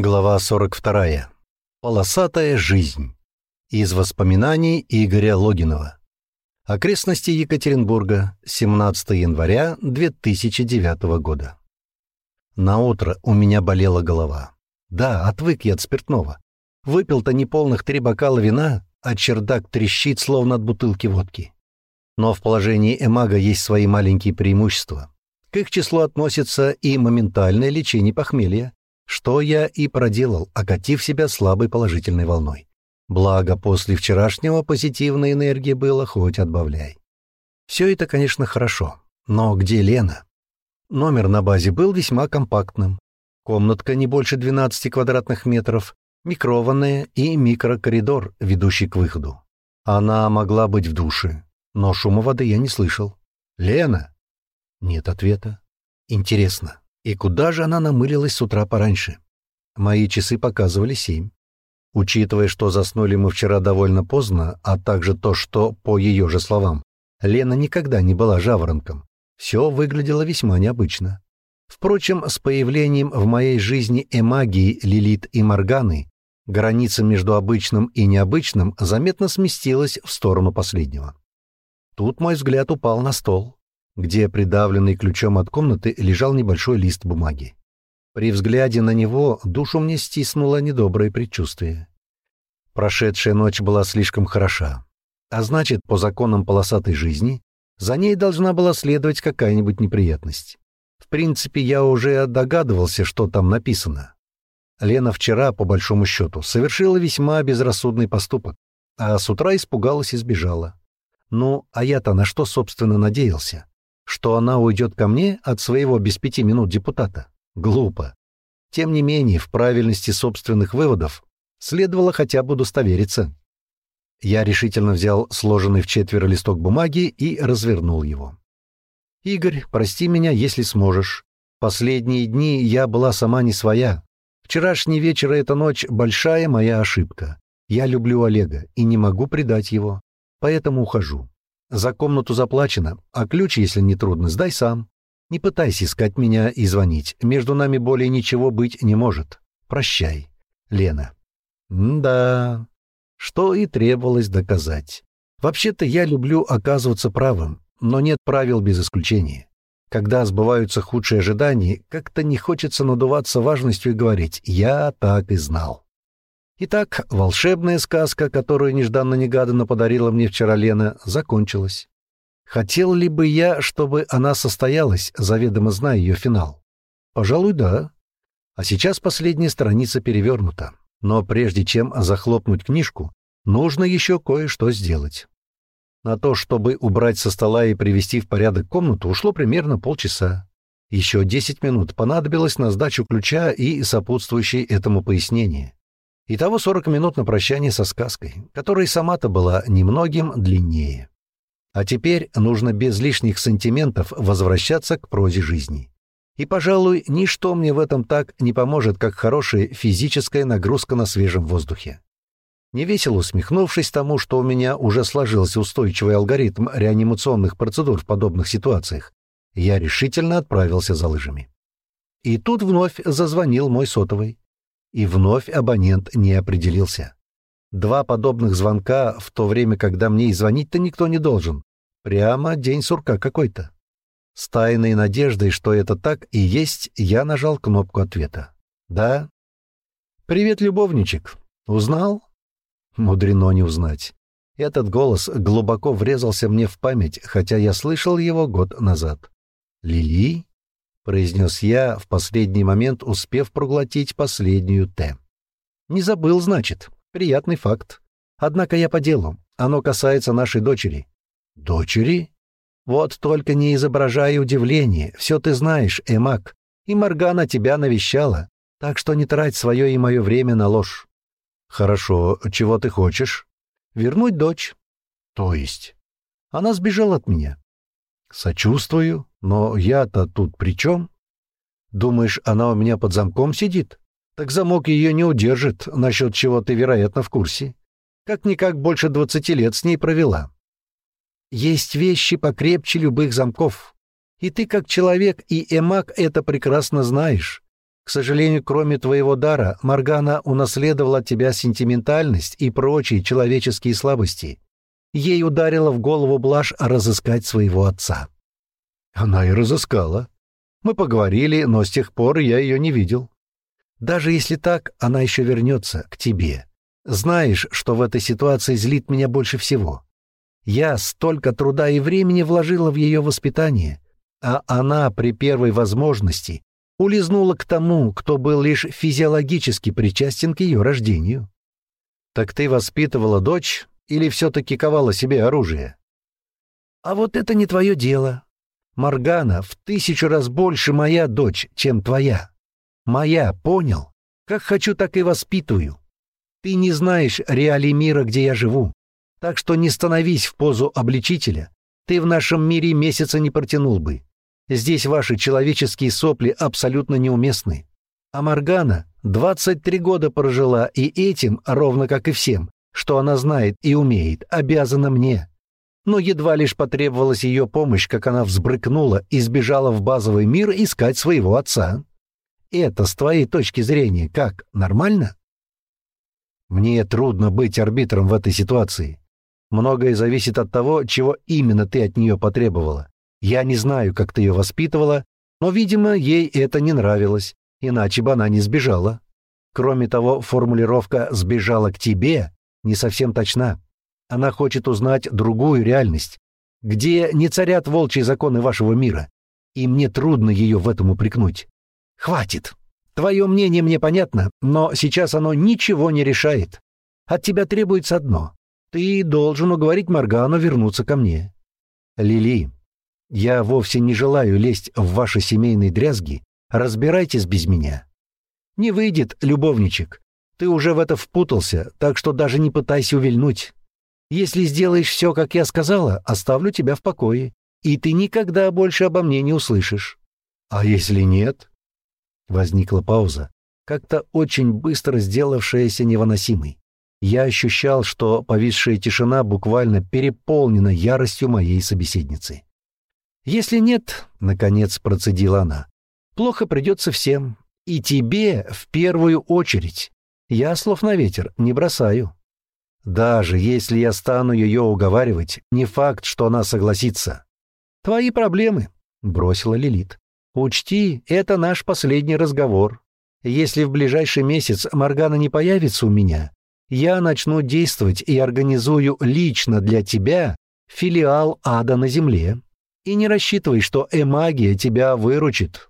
Глава 42. Полосатая жизнь. Из воспоминаний Игоря Логинова. Окрестности Екатеринбурга, 17 января 2009 года. На утро у меня болела голова. Да, отвык я от спиртного. Выпил-то неполных три бокала вина, а чердак трещит, словно от бутылки водки. Но в положении эмага есть свои маленькие преимущества. К их числу относится и моментальное лечение похмелья, что я и проделал, окатив себя слабой положительной волной. Благо, после вчерашнего позитивной энергии было хоть отбавляй. Все это, конечно, хорошо. Но где Лена? Номер на базе был весьма компактным. Комнатка не больше 12 квадратных метров, микрованная и микрокоридор, ведущий к выходу. Она могла быть в душе, но шума воды я не слышал. «Лена?» Нет ответа. Интересно, и куда же она намылилась с утра пораньше? Мои часы показывали семь. Учитывая, что заснули мы вчера довольно поздно, а также то, что, по ее же словам, Лена никогда не была жаворонком, все выглядело весьма необычно. Впрочем, с появлением в моей жизни эмагии Лилит и Морганы граница между обычным и необычным заметно сместилась в сторону последнего. Тут мой взгляд упал на стол где, придавленный ключом от комнаты, лежал небольшой лист бумаги. При взгляде на него душу мне стиснуло недоброе предчувствие. Прошедшая ночь была слишком хороша, а значит, по законам полосатой жизни, за ней должна была следовать какая-нибудь неприятность. В принципе, я уже догадывался, что там написано. Лена вчера, по большому счету, совершила весьма безрассудный поступок, а с утра испугалась и сбежала. Ну, а я-то на что, собственно, надеялся? Что она уйдет ко мне от своего без пяти минут депутата. Глупо. Тем не менее, в правильности собственных выводов следовало хотя бы удостовериться. Я решительно взял сложенный в четверо листок бумаги и развернул его. «Игорь, прости меня, если сможешь. Последние дни я была сама не своя. Вчерашний вечер и эта ночь — большая моя ошибка. Я люблю Олега и не могу предать его, поэтому ухожу. За комнату заплачено, а ключ, если не трудно, сдай сам. Не пытайся искать меня и звонить. Между нами более ничего быть не может. Прощай, Лена. Да, что и требовалось доказать. Вообще-то я люблю оказываться правым, но нет правил без исключения. Когда сбываются худшие ожидания, как-то не хочется надуваться важностью и говорить «я так и знал». Итак, волшебная сказка, которую нежданно-негаданно подарила мне вчера Лена, закончилась. Хотел ли бы я, чтобы она состоялась, заведомо зная ее финал? Пожалуй, да. А сейчас последняя страница перевернута. Но прежде чем захлопнуть книжку, нужно еще кое-что сделать. На то, чтобы убрать со стола и привести в порядок комнату, ушло примерно полчаса. Еще десять минут понадобилось на сдачу ключа и сопутствующее этому пояснение. Итого 40 минут на прощание со сказкой, которая сама-то была немногим длиннее. А теперь нужно без лишних сантиментов возвращаться к прозе жизни. И, пожалуй, ничто мне в этом так не поможет, как хорошая физическая нагрузка на свежем воздухе. Невесело усмехнувшись тому, что у меня уже сложился устойчивый алгоритм реанимационных процедур в подобных ситуациях, я решительно отправился за лыжами. И тут вновь зазвонил мой сотовый. И вновь абонент не определился. Два подобных звонка в то время, когда мне и звонить-то никто не должен. Прямо день сурка какой-то. С тайной надеждой, что это так и есть, я нажал кнопку ответа. «Да?» «Привет, любовничек. Узнал?» Мудрено не узнать. Этот голос глубоко врезался мне в память, хотя я слышал его год назад. «Лили?» Произнес я, в последний момент успев проглотить последнюю «Т». «Не забыл, значит. Приятный факт. Однако я по делу. Оно касается нашей дочери». «Дочери?» «Вот только не изображай удивление. Все ты знаешь, Эмак. И Моргана тебя навещала. Так что не трать свое и мое время на ложь». «Хорошо. Чего ты хочешь?» «Вернуть дочь». «То есть?» «Она сбежала от меня». «Сочувствую. Но я-то тут при чем? Думаешь, она у меня под замком сидит? Так замок ее не удержит, насчет чего ты, вероятно, в курсе. Как-никак больше двадцати лет с ней провела. Есть вещи покрепче любых замков. И ты, как человек и эмак, это прекрасно знаешь. К сожалению, кроме твоего дара, Моргана унаследовала от тебя сентиментальность и прочие человеческие слабости. Ей ударила в голову блажь разыскать своего отца. Она и разыскала. Мы поговорили, но с тех пор я ее не видел. Даже если так, она еще вернется к тебе. Знаешь, что в этой ситуации злит меня больше всего? Я столько труда и времени вложила в ее воспитание, а она при первой возможности улизнула к тому, кто был лишь физиологически причастен к ее рождению. Так ты воспитывала дочь или все-таки ковала себе оружие? А вот это не твое дело. Моргана в тысячу раз больше моя дочь, чем твоя. Моя, понял? Как хочу, так и воспитываю. Ты не знаешь реалий мира, где я живу. Так что не становись в позу обличителя. Ты в нашем мире месяца не протянул бы. Здесь ваши человеческие сопли абсолютно неуместны. А Моргана 23 года прожила, и этим, ровно как и всем, что она знает и умеет, обязана мне. Но едва лишь потребовалась ее помощь, как она взбрыкнула и сбежала в базовый мир искать своего отца. Это, с твоей точки зрения, как, нормально? Мне трудно быть арбитром в этой ситуации. Многое зависит от того, чего именно ты от нее потребовала. Я не знаю, как ты ее воспитывала, но, видимо, ей это не нравилось, иначе бы она не сбежала. Кроме того, формулировка «сбежала к тебе» не совсем точна. Она хочет узнать другую реальность, где не царят волчьи законы вашего мира, и мне трудно ее в этом упрекнуть. Хватит. Твое мнение мне понятно, но сейчас оно ничего не решает. От тебя требуется одно. Ты должен уговорить Моргану вернуться ко мне. Лили, я вовсе не желаю лезть в ваши семейные дрязги. Разбирайтесь без меня. Не выйдет, любовничек. Ты уже в это впутался, так что даже не пытайся увильнуть. Если сделаешь все, как я сказала, оставлю тебя в покое, и ты никогда больше обо мне не услышишь. А если нет? Возникла пауза, как-то очень быстро сделавшаяся невыносимой. Я ощущал, что повисшая тишина буквально переполнена яростью моей собеседницы. «Если нет», — наконец процедила она, — «плохо придется всем, и тебе в первую очередь. Я слов на ветер не бросаю. Даже если я стану ее уговаривать, не факт, что она согласится». «Твои проблемы», — бросила Лилит. «Учти, это наш последний разговор. Если в ближайший месяц Моргана не появится у меня, я начну действовать и организую лично для тебя филиал ада на земле. И не рассчитывай, что эмагия тебя выручит.